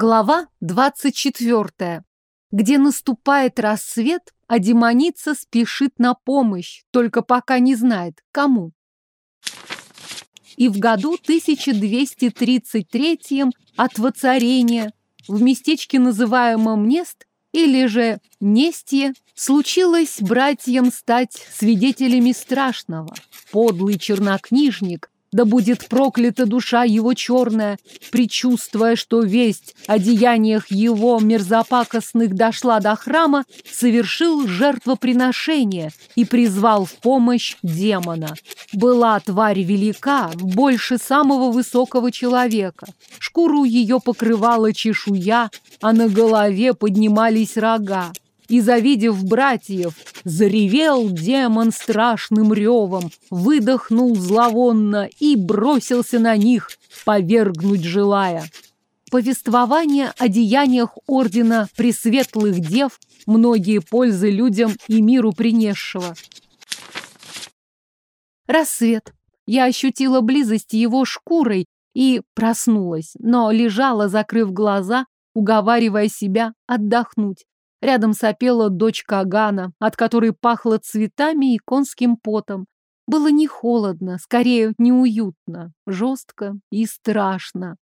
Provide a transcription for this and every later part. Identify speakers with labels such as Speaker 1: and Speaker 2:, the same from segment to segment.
Speaker 1: Глава 24. Где наступает рассвет, а демоница спешит на помощь, только пока не знает, кому. И в году 1233 от воцарения в местечке, называемом Нест, или же Нестье, случилось братьям стать свидетелями страшного. Подлый чернокнижник да будет проклята душа его черная, предчувствуя, что весть о деяниях его мерзопакостных дошла до храма, совершил жертвоприношение и призвал в помощь демона. Была тварь велика, больше самого высокого человека. Шкуру ее покрывала чешуя, а на голове поднимались рога и, завидев братьев, заревел демон страшным ревом, выдохнул зловонно и бросился на них, повергнуть желая. Повествование о деяниях ордена пресветлых дев многие пользы людям и миру принесшего. Рассвет. Я ощутила близость его шкурой и проснулась, но лежала, закрыв глаза, уговаривая себя отдохнуть. Рядом сопела дочка Агана, от которой пахло цветами и конским потом. Было не холодно, скорее неуютно, жестко и страшно.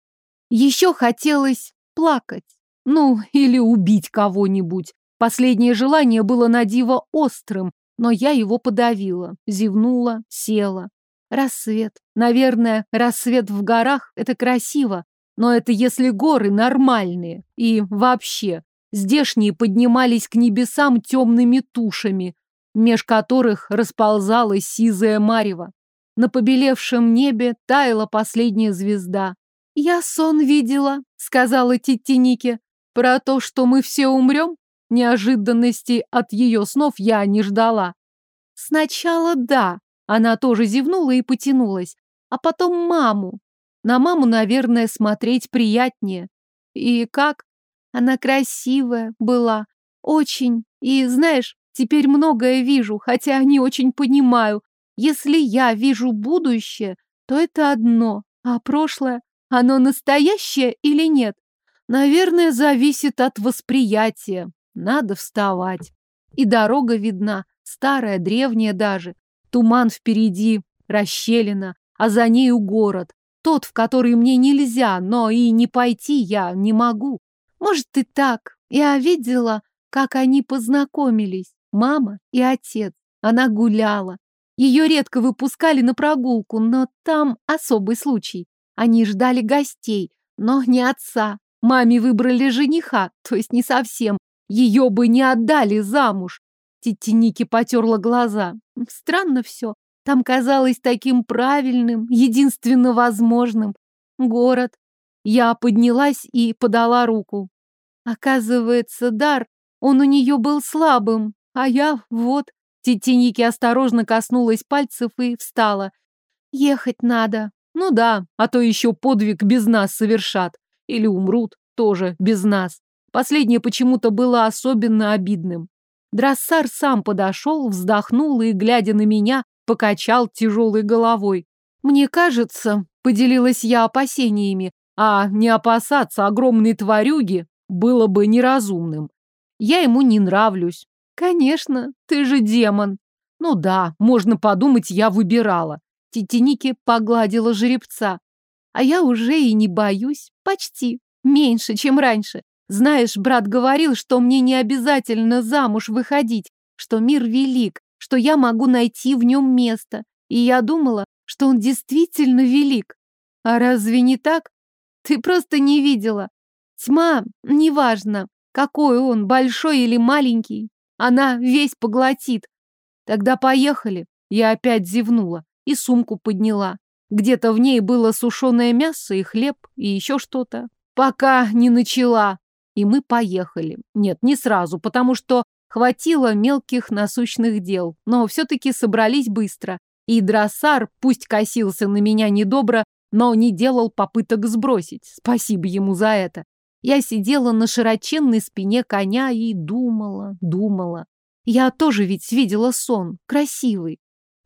Speaker 1: Еще хотелось плакать. Ну, или убить кого-нибудь. Последнее желание было на диво острым, но я его подавила, зевнула, села. Рассвет. Наверное, рассвет в горах — это красиво, но это если горы нормальные. И вообще, Здешние поднимались к небесам темными тушами, меж которых расползалась сизая марево. На побелевшем небе таяла последняя звезда. «Я сон видела», — сказала Титтинике, «про то, что мы все умрем». Неожиданности от ее снов я не ждала. Сначала да, она тоже зевнула и потянулась, а потом маму. На маму, наверное, смотреть приятнее. И как? Она красивая была, очень. И, знаешь, теперь многое вижу, хотя не очень понимаю. Если я вижу будущее, то это одно, а прошлое, оно настоящее или нет? Наверное, зависит от восприятия. Надо вставать. И дорога видна, старая, древняя даже. Туман впереди, расщелина, а за нею город. Тот, в который мне нельзя, но и не пойти я не могу. Может, и так. Я видела, как они познакомились, мама и отец. Она гуляла. Ее редко выпускали на прогулку, но там особый случай. Они ждали гостей, но не отца. Маме выбрали жениха, то есть не совсем. Ее бы не отдали замуж. Тетя Ники потерла глаза. Странно все. Там казалось таким правильным, единственно возможным. Город, я поднялась и подала руку. Оказывается, дар, он у нее был слабым, а я вот... Тетеники осторожно коснулась пальцев и встала. Ехать надо. Ну да, а то еще подвиг без нас совершат. Или умрут тоже без нас. Последнее почему-то было особенно обидным. Драссар сам подошел, вздохнул и, глядя на меня, покачал тяжелой головой. Мне кажется, поделилась я опасениями, а не опасаться огромной тварюги было бы неразумным. Я ему не нравлюсь. Конечно, ты же демон. Ну да, можно подумать, я выбирала. Тетеники погладила жеребца. А я уже и не боюсь. Почти. Меньше, чем раньше. Знаешь, брат говорил, что мне не обязательно замуж выходить, что мир велик, что я могу найти в нем место. И я думала, что он действительно велик. А разве не так? Ты просто не видела. Тьма, неважно, какой он, большой или маленький, она весь поглотит. Тогда поехали. Я опять зевнула и сумку подняла. Где-то в ней было сушеное мясо и хлеб, и еще что-то. Пока не начала. И мы поехали. Нет, не сразу, потому что хватило мелких насущных дел. Но все-таки собрались быстро. И Дроссар, пусть косился на меня недобро, но не делал попыток сбросить. Спасибо ему за это. Я сидела на широченной спине коня и думала, думала. Я тоже ведь видела сон, красивый.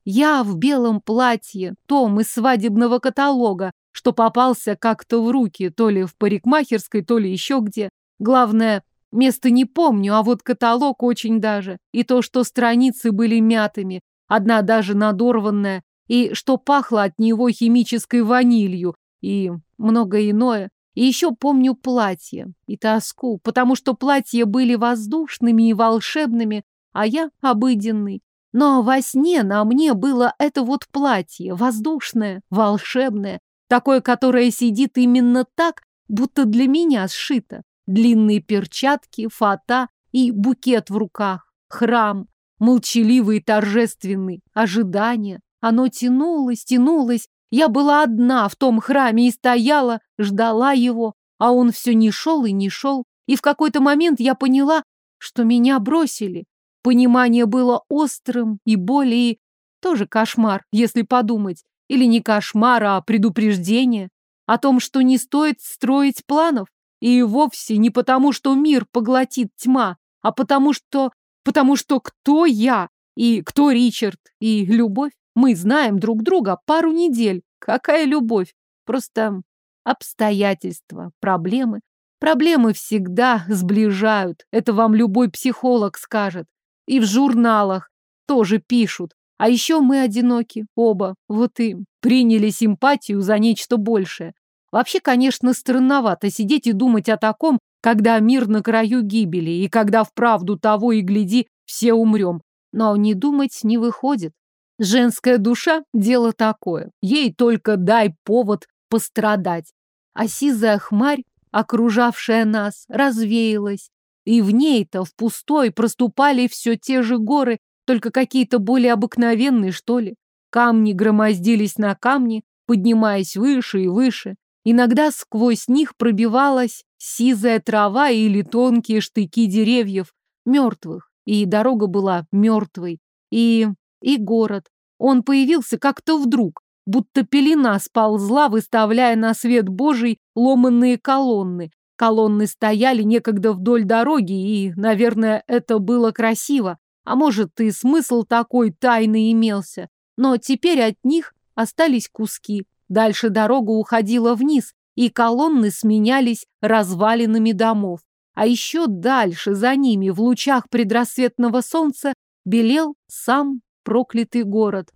Speaker 1: Я в белом платье, том из свадебного каталога, что попался как-то в руки, то ли в парикмахерской, то ли еще где. Главное, место не помню, а вот каталог очень даже. И то, что страницы были мятыми, одна даже надорванная, и что пахло от него химической ванилью, и многое иное. И еще помню платье и тоску, потому что платья были воздушными и волшебными, а я обыденный. Но во сне на мне было это вот платье, воздушное, волшебное, такое, которое сидит именно так, будто для меня сшито. Длинные перчатки, фата и букет в руках, храм, молчаливый и торжественный, ожидание. Оно тянулось, тянулось. Я была одна в том храме и стояла, ждала его, а он все не шел и не шел. И в какой-то момент я поняла, что меня бросили. Понимание было острым и более... Тоже кошмар, если подумать. Или не кошмар, а предупреждение. О том, что не стоит строить планов. И вовсе не потому, что мир поглотит тьма, а потому что... Потому что кто я? И кто Ричард? И любовь? Мы знаем друг друга пару недель. Какая любовь? Просто обстоятельства, проблемы. Проблемы всегда сближают. Это вам любой психолог скажет. И в журналах тоже пишут. А еще мы одиноки, оба. Вот и приняли симпатию за нечто большее. Вообще, конечно, странновато сидеть и думать о таком, когда мир на краю гибели, и когда вправду того и гляди, все умрем. Но не думать не выходит. Женская душа – дело такое. Ей только дай повод пострадать. А сизая хмарь, окружавшая нас, развеялась, и в ней-то, в пустой, проступали все те же горы, только какие-то более обыкновенные, что ли. Камни громоздились на камни, поднимаясь выше и выше. Иногда сквозь них пробивалась сизая трава или тонкие штыки деревьев, мертвых. И дорога была мертвой. И... и город. Он появился как-то вдруг, будто пелена сползла, выставляя на свет Божий ломанные колонны, Колонны стояли некогда вдоль дороги, и, наверное, это было красиво. А может, и смысл такой тайный имелся. Но теперь от них остались куски. Дальше дорога уходила вниз, и колонны сменялись развалинами домов. А еще дальше, за ними, в лучах предрассветного солнца, белел сам проклятый город.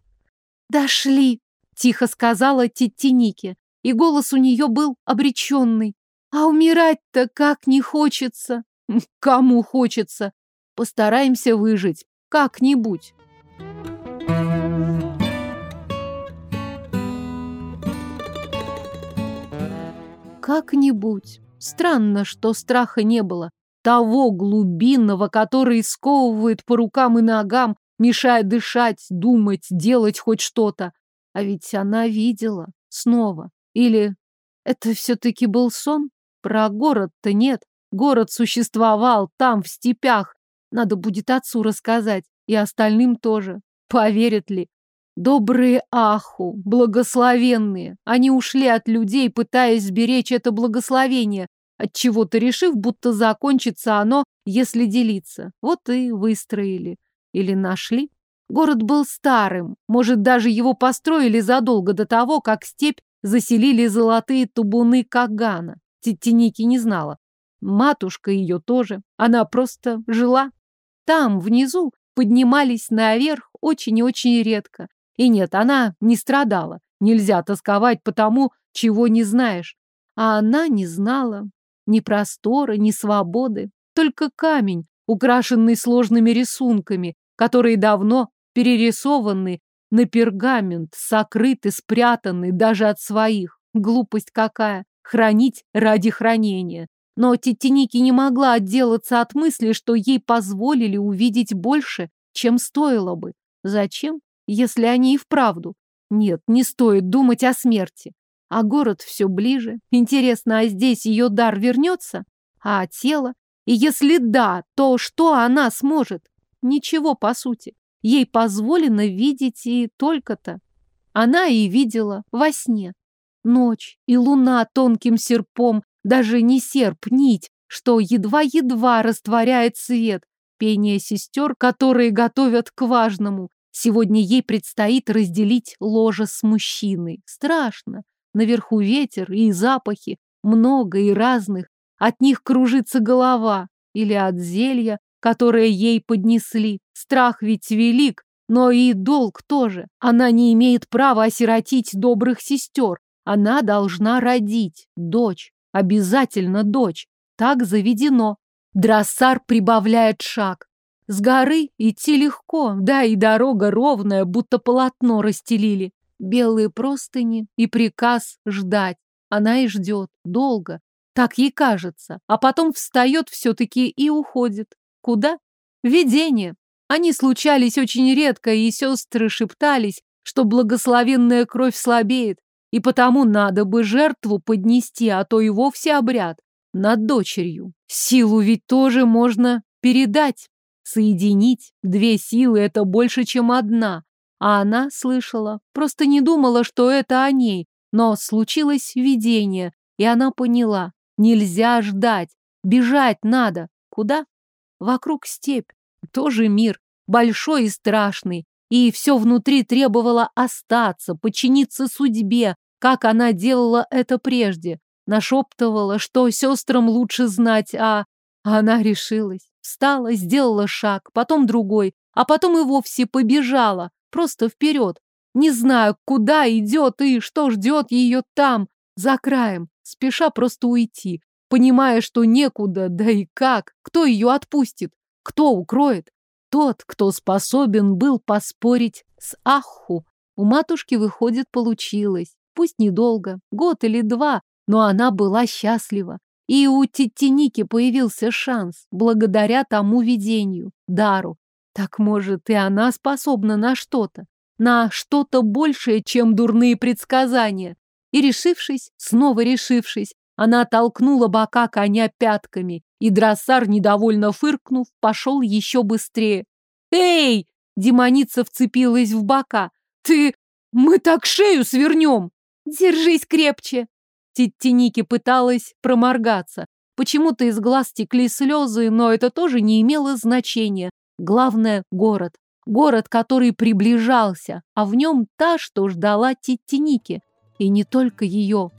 Speaker 1: «Дошли!» — тихо сказала Титтиники, и голос у нее был обреченный. А умирать-то как не хочется. Кому хочется? Постараемся выжить. Как-нибудь. Как-нибудь. Странно, что страха не было. Того глубинного, который сковывает по рукам и ногам, мешая дышать, думать, делать хоть что-то. А ведь она видела. Снова. Или это все-таки был сон? Про город-то нет. Город существовал там, в степях. Надо будет отцу рассказать. И остальным тоже. Поверят ли? Добрые Аху, благословенные. Они ушли от людей, пытаясь сберечь это благословение, от чего то решив, будто закончится оно, если делиться. Вот и выстроили. Или нашли. Город был старым. Может, даже его построили задолго до того, как степь заселили золотые тубуны Кагана. Тиники не знала. Матушка ее тоже. Она просто жила. Там, внизу, поднимались наверх очень и очень редко. И нет, она не страдала. Нельзя тосковать по тому, чего не знаешь. А она не знала ни простора, ни свободы. Только камень, украшенный сложными рисунками, которые давно перерисованы на пергамент, сокрыты, спрятаны даже от своих. Глупость какая хранить ради хранения. Но Титиники не могла отделаться от мысли, что ей позволили увидеть больше, чем стоило бы. Зачем, если они и вправду? Нет, не стоит думать о смерти. А город все ближе. Интересно, а здесь ее дар вернется? А тело? И если да, то что она сможет? Ничего, по сути. Ей позволено видеть и только-то. Она и видела во сне. Ночь и луна тонким серпом, даже не серп, нить, что едва-едва растворяет свет. Пение сестер, которые готовят к важному. Сегодня ей предстоит разделить ложе с мужчиной. Страшно. Наверху ветер и запахи, много и разных. От них кружится голова. Или от зелья, которое ей поднесли. Страх ведь велик, но и долг тоже. Она не имеет права осиротить добрых сестер. Она должна родить дочь. Обязательно дочь. Так заведено. Дроссар прибавляет шаг. С горы идти легко, да и дорога ровная, будто полотно расстелили. Белые простыни и приказ ждать. Она и ждет. Долго. Так ей кажется. А потом встает все-таки и уходит. Куда? Видение. Они случались очень редко, и сестры шептались, что благословенная кровь слабеет, и потому надо бы жертву поднести, а то и вовсе обряд над дочерью. Силу ведь тоже можно передать, соединить. Две силы — это больше, чем одна. А она слышала, просто не думала, что это о ней. Но случилось видение, и она поняла. Нельзя ждать, бежать надо. Куда? Вокруг степь. Тоже мир, большой и страшный. И все внутри требовало остаться, подчиниться судьбе, как она делала это прежде. Нашептывала, что сестрам лучше знать, а... Она решилась, встала, сделала шаг, потом другой, а потом и вовсе побежала, просто вперед. Не знаю, куда идет и что ждет ее там, за краем, спеша просто уйти, понимая, что некуда, да и как, кто ее отпустит, кто укроет. Тот, кто способен был поспорить с Аху. У матушки, выходит, получилось. Пусть недолго, год или два, но она была счастлива. И у Титтиники появился шанс, благодаря тому видению, дару. Так, может, и она способна на что-то, на что-то большее, чем дурные предсказания. И, решившись, снова решившись, она толкнула бока коня пятками, и дроссар, недовольно фыркнув, пошел еще быстрее. «Эй!» — демоница вцепилась в бока. «Ты... мы так шею свернем!» «Держись крепче!» Титтиники пыталась проморгаться. Почему-то из глаз текли слезы, но это тоже не имело значения. Главное — город. Город, который приближался, а в нем та, что ждала Титтиники. И не только ее.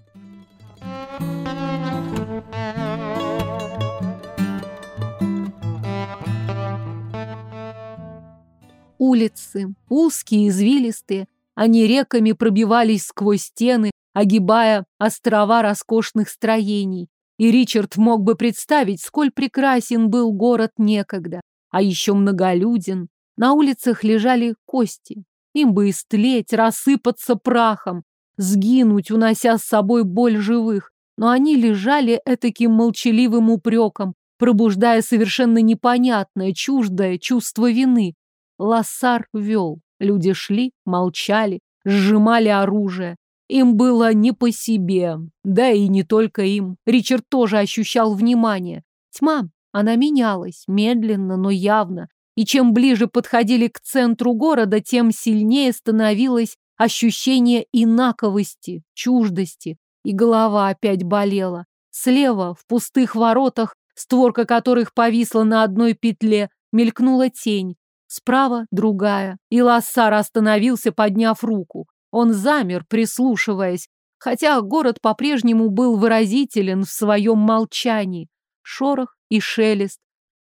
Speaker 1: Улицы, узкие, извилистые, они реками пробивались сквозь стены, огибая острова роскошных строений. И Ричард мог бы представить, сколь прекрасен был город некогда, а еще многолюден. На улицах лежали кости. Им бы истлеть, рассыпаться прахом, сгинуть, унося с собой боль живых. Но они лежали этаким молчаливым упреком, пробуждая совершенно непонятное, чуждое чувство вины. Лассар вел. Люди шли, молчали, сжимали оружие. Им было не по себе. Да и не только им. Ричард тоже ощущал внимание. Тьма, она менялась, медленно, но явно. И чем ближе подходили к центру города, тем сильнее становилось ощущение инаковости, чуждости. И голова опять болела. Слева, в пустых воротах, створка которых повисла на одной петле, мелькнула тень. Справа другая. И Лассар остановился, подняв руку. Он замер, прислушиваясь, хотя город по-прежнему был выразителен в своем молчании. Шорох и шелест.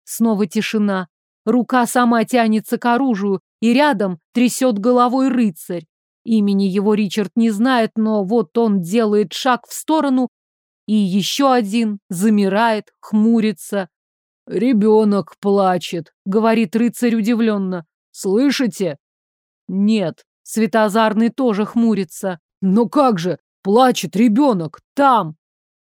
Speaker 1: Снова тишина. Рука сама тянется к оружию, и рядом трясет головой рыцарь. Имени его Ричард не знает, но вот он делает шаг в сторону, и еще один замирает, хмурится. «Ребенок плачет», — говорит рыцарь удивленно. «Слышите?» «Нет». Светозарный тоже хмурится. «Но как же? Плачет ребенок. Там!»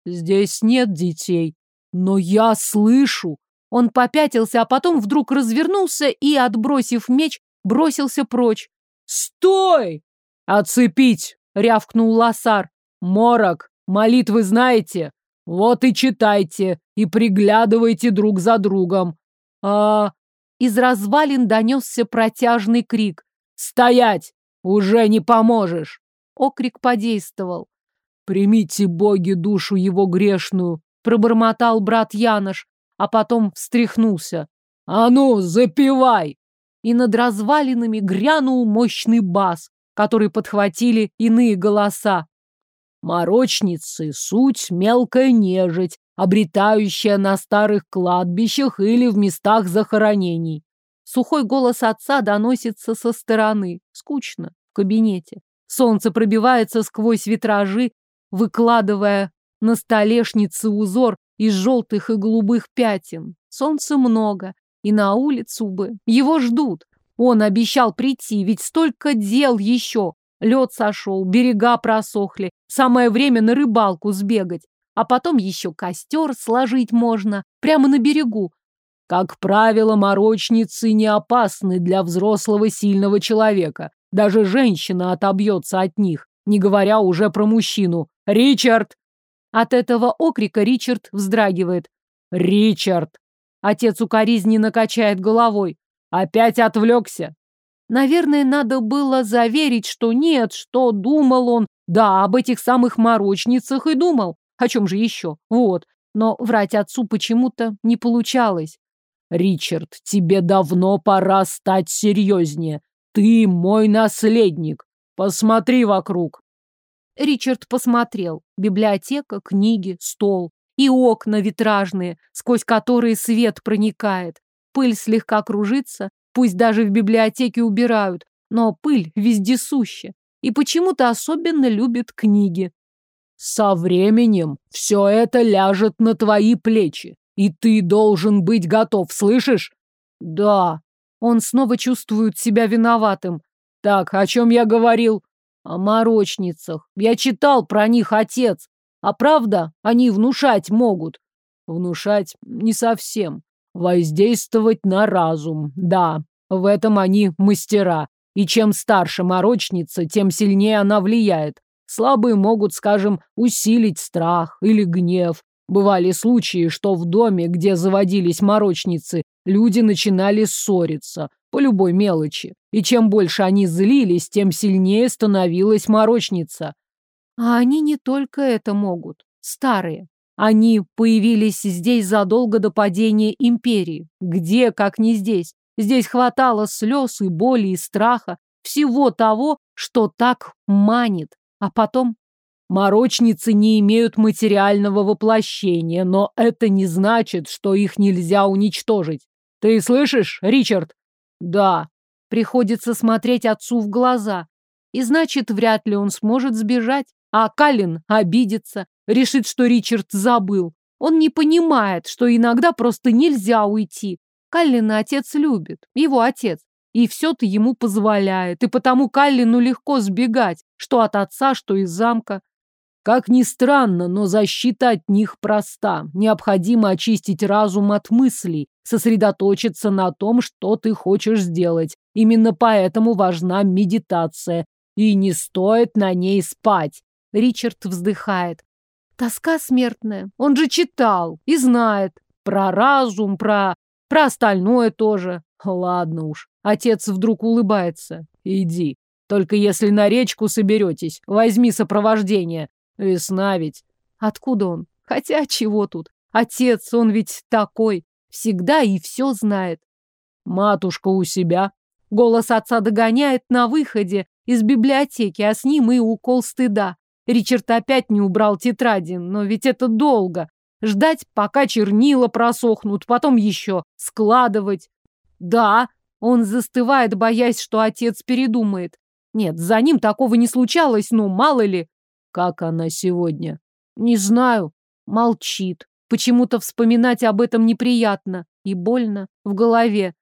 Speaker 1: «Здесь нет детей. Но я слышу!» Он попятился, а потом вдруг развернулся и, отбросив меч, бросился прочь. «Стой!» «Оцепить!» — рявкнул Лосар. «Морок, молитвы знаете? Вот и читайте, и приглядывайте друг за другом. А... Из развалин донесся протяжный крик. «Стоять! Уже не поможешь!» Окрик подействовал. «Примите, боги, душу его грешную!» Пробормотал брат Янош, а потом встряхнулся. «А ну, запивай!» И над развалинами грянул мощный бас, который подхватили иные голоса.
Speaker 2: Морочницы — суть мелкая нежить, обретающая на старых кладбищах или в местах захоронений.
Speaker 1: Сухой голос отца доносится со стороны. Скучно. В кабинете. Солнце пробивается сквозь витражи, выкладывая на столешнице узор из желтых и голубых пятен. Солнца много, и на улицу бы. Его ждут. Он обещал прийти, ведь столько дел еще. Лед сошел, берега просохли. Самое время на рыбалку сбегать. А потом еще костер сложить можно. Прямо на берегу.
Speaker 2: Как правило, морочницы не опасны для взрослого сильного человека. Даже женщина отобьется от них, не говоря уже про мужчину. «Ричард!»
Speaker 1: От этого окрика Ричард вздрагивает.
Speaker 2: «Ричард!»
Speaker 1: Отец укоризненно качает головой.
Speaker 2: «Опять отвлекся!»
Speaker 1: Наверное, надо было заверить, что нет, что думал он. Да, об этих самых морочницах и думал. О чем же еще? Вот. Но врать отцу почему-то не получалось.
Speaker 2: «Ричард, тебе давно пора стать серьезнее. Ты мой наследник. Посмотри вокруг.
Speaker 1: Ричард посмотрел. Библиотека, книги, стол. И окна витражные, сквозь которые свет проникает. Пыль слегка кружится, пусть даже в библиотеке убирают, но пыль вездесуща. И почему-то особенно любит книги.
Speaker 2: Со временем все это ляжет на твои плечи, и ты должен быть готов, слышишь?
Speaker 1: Да. Он снова чувствует себя виноватым.
Speaker 2: Так, о чем я говорил?
Speaker 1: О морочницах. Я читал про них, отец. А правда, они внушать могут.
Speaker 2: Внушать не совсем. Воздействовать на разум. Да, в этом они мастера. И чем старше морочница, тем сильнее она влияет. Слабые могут, скажем, усилить страх или гнев. Бывали случаи, что в доме, где заводились морочницы, люди начинали ссориться по любой мелочи. И чем больше они злились, тем сильнее становилась морочница.
Speaker 1: А они не только это могут. Старые. Они появились здесь задолго до падения империи. Где, как не здесь? Здесь хватало слез и боли, и страха. Всего того, что так манит. А потом...
Speaker 2: Морочницы не имеют материального воплощения, но это не значит, что их нельзя уничтожить. Ты слышишь, Ричард?
Speaker 1: Да. Приходится смотреть отцу в глаза. И значит, вряд ли он сможет сбежать. А Калин обидится, решит, что Ричард забыл. Он не понимает, что иногда просто нельзя уйти. Каллина отец любит, его отец. И все-то ему позволяет. И потому Каллину легко сбегать, что от отца, что из замка.
Speaker 2: Как ни странно, но защита от них проста. Необходимо очистить разум от мыслей, сосредоточиться на том, что ты хочешь сделать. Именно поэтому важна медитация. И не стоит на ней спать.
Speaker 1: Ричард вздыхает. Тоска смертная. Он же читал и знает. Про разум, про... про остальное тоже.
Speaker 2: Ладно уж. Отец вдруг улыбается. Иди. Только если на речку соберетесь, возьми сопровождение. Весна ведь.
Speaker 1: Откуда он? Хотя чего тут? Отец, он ведь такой. Всегда и все знает.
Speaker 2: Матушка у себя.
Speaker 1: Голос отца догоняет на выходе из библиотеки, а с ним и укол стыда. Ричард опять не убрал тетради, но ведь это долго. Ждать, пока чернила просохнут, потом еще складывать. Да, он застывает, боясь, что отец передумает. Нет, за ним такого не случалось, но мало ли.
Speaker 2: Как она сегодня?
Speaker 1: Не знаю. Молчит. Почему-то вспоминать об этом неприятно и больно в голове.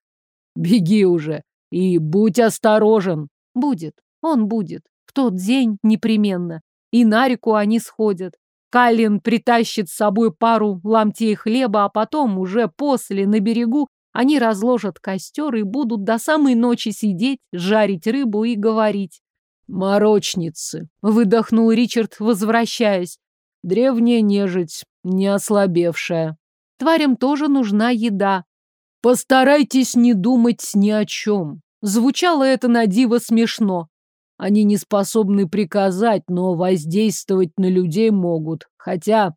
Speaker 2: Беги уже и будь осторожен.
Speaker 1: Будет. Он будет. В тот день непременно. И на реку они сходят. Каллин притащит с собой пару ломтей хлеба, а потом, уже после, на берегу, они разложат костер и будут до самой ночи сидеть, жарить рыбу и говорить.
Speaker 2: «Морочницы!» — выдохнул Ричард, возвращаясь. «Древняя нежить, не ослабевшая.
Speaker 1: Тварям тоже нужна еда.
Speaker 2: Постарайтесь не думать ни о чем». Звучало это на диво смешно. Они не способны приказать, но воздействовать на людей могут. Хотя...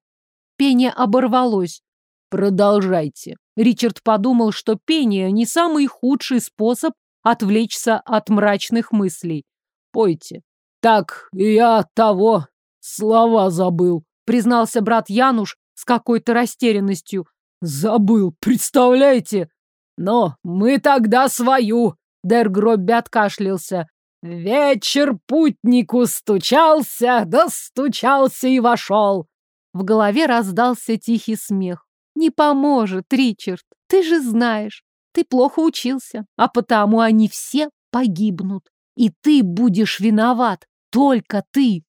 Speaker 1: Пение оборвалось.
Speaker 2: Продолжайте.
Speaker 1: Ричард подумал, что пение не самый худший способ отвлечься от мрачных мыслей.
Speaker 2: Пойте. Так, я того. Слова забыл,
Speaker 1: признался брат Януш с какой-то растерянностью.
Speaker 2: Забыл, представляете? Но мы тогда свою.
Speaker 1: Дер Гробби откашлялся.
Speaker 2: Вечер путнику стучался, да стучался и вошел.
Speaker 1: В голове раздался тихий смех. Не поможет, Ричард, ты же знаешь. Ты плохо учился, а потому они все погибнут. И ты будешь виноват, только ты.